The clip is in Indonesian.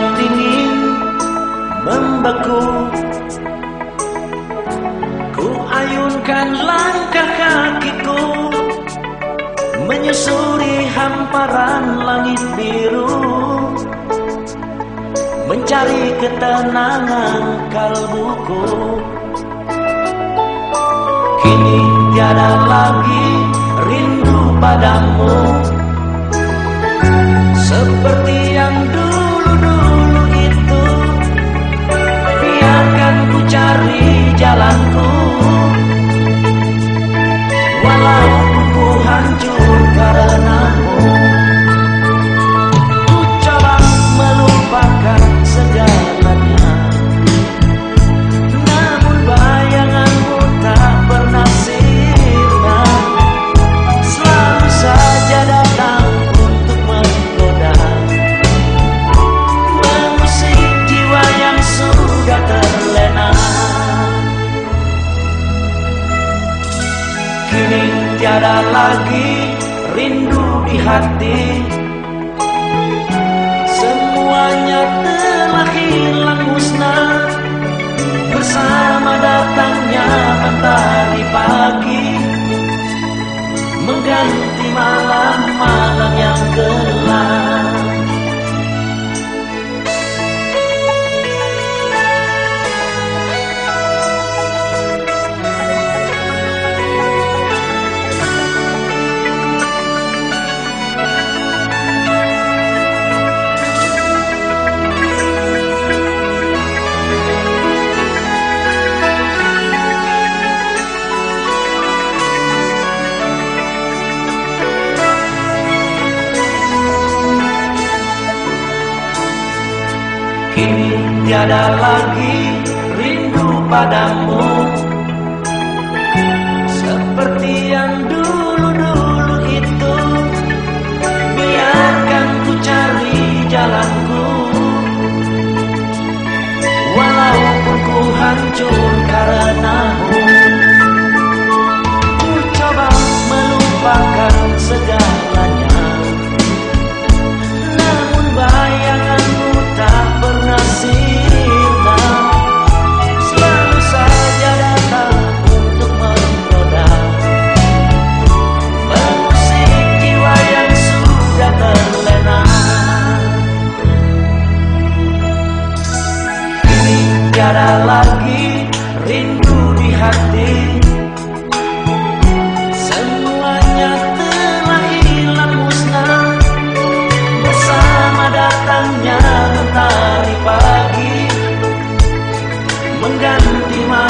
yang dingin membeku Ku ayunkan langkah kakiku Menyusuri hamparan langit biru Mencari ketenangan kalbuku. Kini tiada lagi rindu padamu. Seperti tiada lagi rindu di hati. Semuanya telah hilang musnah. Bersama datangnya matahari pagi. Mengganti malam-malam yang gelap tiada lagi rindu padamu tiada lagi rindu di hati. Semuanya telah hilang musnah. Bersama datangnya mentari pagi. Mengganti malam